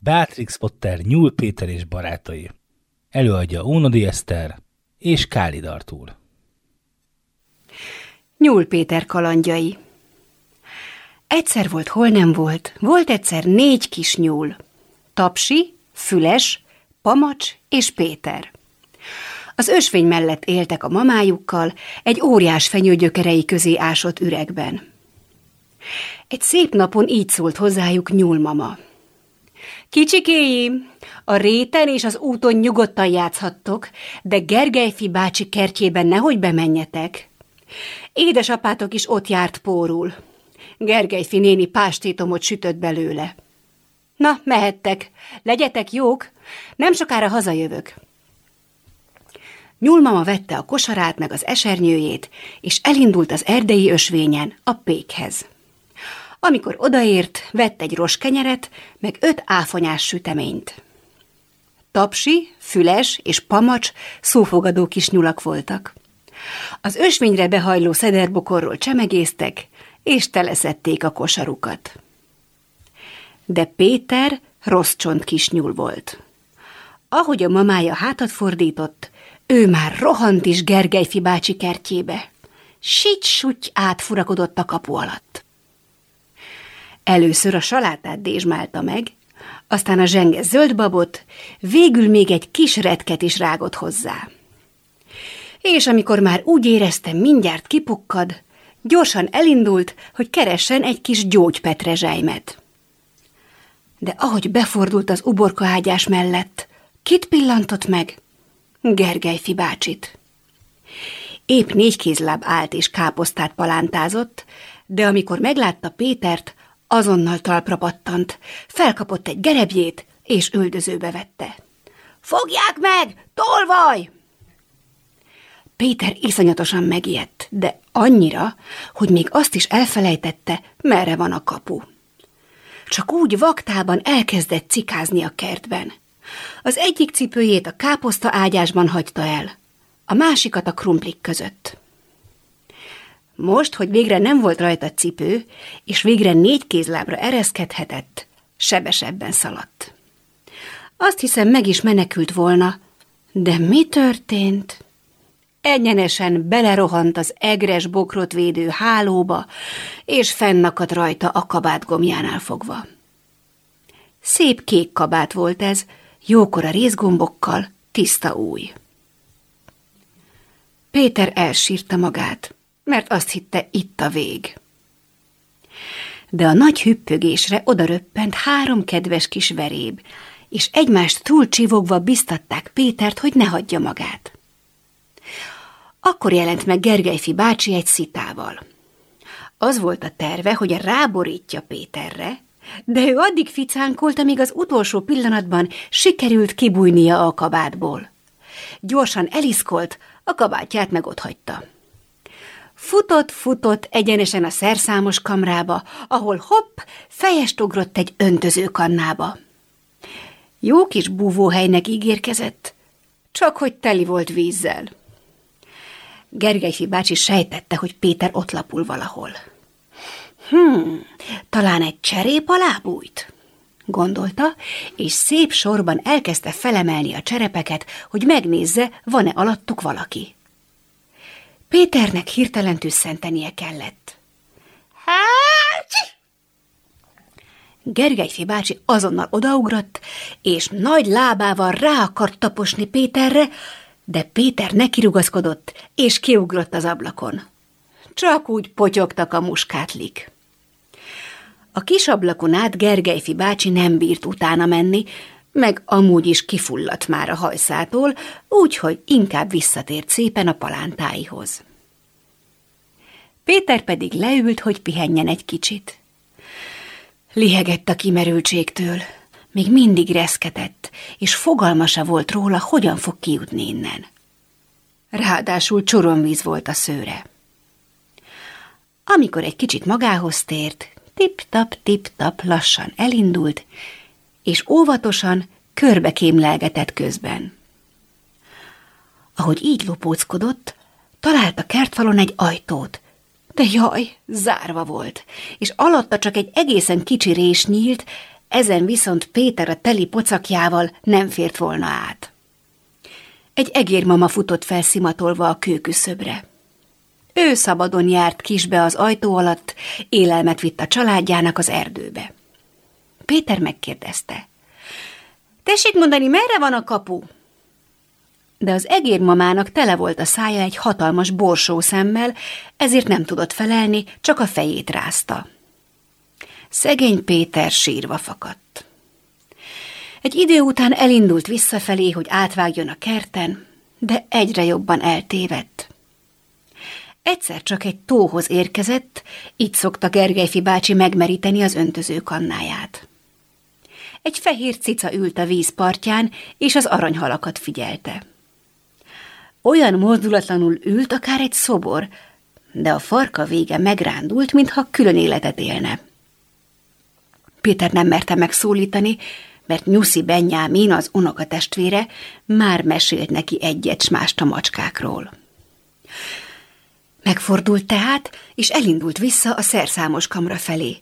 Beatrix Potter, Nyúl Péter és barátai. Előadja Ónodi Eszter és Kálid Artúr. Nyúl Péter kalandjai Egyszer volt, hol nem volt, volt egyszer négy kis nyúl. Tapsi, Füles, Pamacs és Péter. Az ösvény mellett éltek a mamájukkal, egy óriás fenyőgyökerei közé ásott üregben. Egy szép napon így szólt hozzájuk nyúlmama. Kicsikéim, a réten és az úton nyugodtan játszhattok, de Gergelyfi bácsi kertjében nehogy bemenjetek. Édesapátok is ott járt pórul. Gergelyfi néni pástétomot sütött belőle. Na, mehettek, legyetek jók, nem sokára hazajövök. Nyúlmama vette a kosarát meg az esernyőjét, és elindult az erdei ösvényen a pékhez. Amikor odaért, vett egy roskenyeret, meg öt áfonyás süteményt. Tapsi, Füles és Pamacs szófogadó kis nyulak voltak. Az ösvényre behajló szederbokorról csemegéztek, és teleszették a kosarukat. De Péter rossz csont kis nyúl volt. Ahogy a mamája hátat fordított, ő már rohant is Gergelyfi bácsi kertjébe. Sics-suty átfurakodott a kapu alatt. Először a salátát dézsmálta meg, aztán a zsenge zöldbabot, végül még egy kis retket is rágott hozzá. És amikor már úgy érezte, mindjárt kipukkad, gyorsan elindult, hogy keressen egy kis gyógypetrezselymet. De ahogy befordult az uborka ágyás mellett, kit pillantott meg? Gergely bácsit. Épp négy kézláb állt és káposztát palántázott, de amikor meglátta Pétert, azonnal talpra pattant, felkapott egy gerebjét, és üldözőbe vette. Fogják meg! Tolvaj! Péter iszonyatosan megijedt, de annyira, hogy még azt is elfelejtette, merre van a kapu. Csak úgy vaktában elkezdett cikázni a kertben. Az egyik cipőjét a káposzta ágyásban hagyta el, a másikat a krumplik között. Most, hogy végre nem volt rajta cipő, és végre négy kézlábra ereszkedhetett, sebesebben szaladt. Azt hiszem, meg is menekült volna, de mi történt? Egyenesen belerohant az egres bokrot védő hálóba, és fennakadt rajta a kabát gomjánál fogva. Szép kék kabát volt ez, jókora részgombokkal, tiszta új. Péter elsírta magát, mert azt hitte itt a vég. De a nagy hüppögésre odaröppent három kedves kis veréb, és egymást túl csivogva biztatták Pétert, hogy ne hagyja magát. Akkor jelent meg Gergelyfi bácsi egy szitával. Az volt a terve, hogy ráborítja Péterre, de ő addig ficánkolt, amíg az utolsó pillanatban sikerült kibújnia a kabátból. Gyorsan eliszkolt, a kabátját meg ott hagyta. Futott, futott egyenesen a szerszámos kamrába, ahol hopp, fejest ugrott egy öntözőkannába. Jó kis búvóhelynek ígérkezett, csak hogy teli volt vízzel. Gergelyfi bácsi sejtette, hogy Péter ott lapul valahol. Hmm, talán egy cserép alá bújt? gondolta, és szép sorban elkezdte felemelni a cserepeket, hogy megnézze, van-e alattuk valaki. Péternek hirtelen tüsszentenie kellett. Hát! Gergelyfi bácsi azonnal odaugrott, és nagy lábával rá akart taposni Péterre, de Péter nekirugaszkodott, és kiugrott az ablakon. Csak úgy potyogtak a muskátlik. A kis ablakon át Gergelyfi bácsi nem bírt utána menni, meg amúgy is kifulladt már a hajszától, úgyhogy inkább visszatért szépen a palántáihoz. Péter pedig leült, hogy pihenjen egy kicsit. Lihegett a kimerültségtől, még mindig reszketett, és fogalmasa volt róla, hogyan fog kijutni innen. Ráadásul csoromvíz volt a szőre. Amikor egy kicsit magához tért, tip-tap, tip-tap lassan elindult, és óvatosan körbe kémlelgetett közben. Ahogy így lopóckodott, talált a kertfalon egy ajtót, de jaj, zárva volt, és alatta csak egy egészen kicsi rés nyílt, ezen viszont Péter a teli pocakjával nem fért volna át. Egy egérmama futott felszimatolva a kőküszöbre. Ő szabadon járt kisbe az ajtó alatt, élelmet vitt a családjának az erdőbe. Péter megkérdezte. Tessék mondani, merre van a kapu? De az egérmamának tele volt a szája egy hatalmas borsó szemmel, ezért nem tudott felelni, csak a fejét rázta. Szegény Péter sírva fakadt. Egy idő után elindult visszafelé, hogy átvágjon a kerten, de egyre jobban eltévedt. Egyszer csak egy tóhoz érkezett, így szokta Gergelyfi bácsi megmeríteni az öntözőkannáját. Egy fehér cica ült a vízpartján, és az aranyhalakat figyelte. Olyan mozdulatlanul ült, akár egy szobor, de a farka vége megrándult, mintha külön életet élne. Péter nem merte megszólítani, mert Nyuszi Benyámin, az unokatestvére, már mesélt neki egyet mást a macskákról. Megfordult tehát, és elindult vissza a szerszámos kamra felé.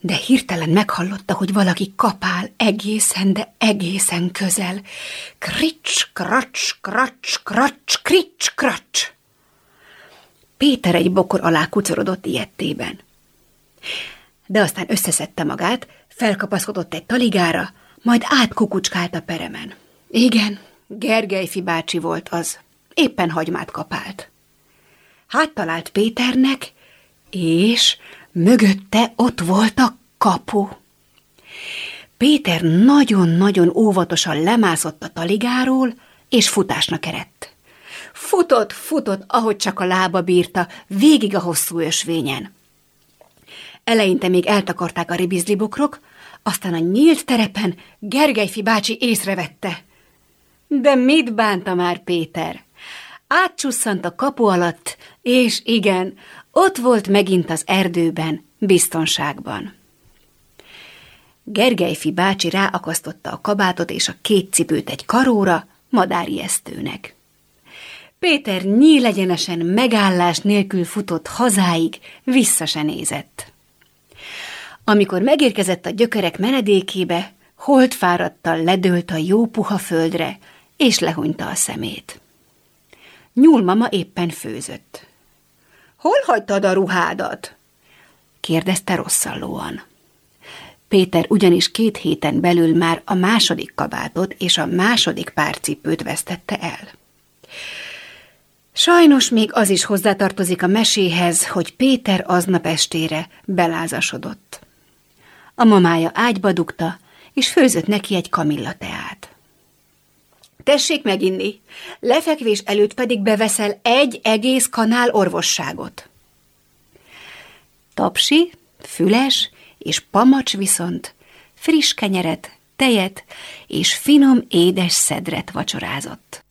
De hirtelen meghallotta, hogy valaki kapál egészen, de egészen közel. Krics, kracs, kracs, kracs, krics, kracs. Péter egy bokor alá kucorodott ilyettében. De aztán összeszedte magát, felkapaszkodott egy taligára, majd átkukucskált a peremen. Igen, Gergelyfi bácsi volt az. Éppen hagymát kapált. Hát talált Péternek, és mögötte ott volt a kapu. Péter nagyon-nagyon óvatosan lemászott a taligáról, és futásnak erett. Futott, futott, ahogy csak a lába bírta, végig a hosszú ösvényen. Eleinte még eltakarták a ribizlibokrok, aztán a nyílt terepen Gergelyfi bácsi észrevette. De mit bánta már Péter? Átcsusszant a kapu alatt, és igen, ott volt megint az erdőben, biztonságban. Gergelyfi bácsi ráakasztotta a kabátot és a két cipőt egy karóra, madárijesztőnek. Péter nyílegyenesen megállás nélkül futott hazáig, vissza se nézett. Amikor megérkezett a gyökerek menedékébe, holdfáradtal ledőlt a jó puha földre, és lehunyta a szemét. Nyúlmama éppen főzött. Hol hagytad a ruhádat? kérdezte rosszallóan. Péter ugyanis két héten belül már a második kabátot és a második párcipőt vesztette el. Sajnos még az is hozzátartozik a meséhez, hogy Péter aznap estére belázasodott. A mamája ágyba dugta, és főzött neki egy kamillateát. Tessék meginni, lefekvés előtt pedig beveszel egy egész kanál orvosságot. Tapsi, füles és pamacs viszont friss kenyeret, tejet és finom édes szedret vacsorázott.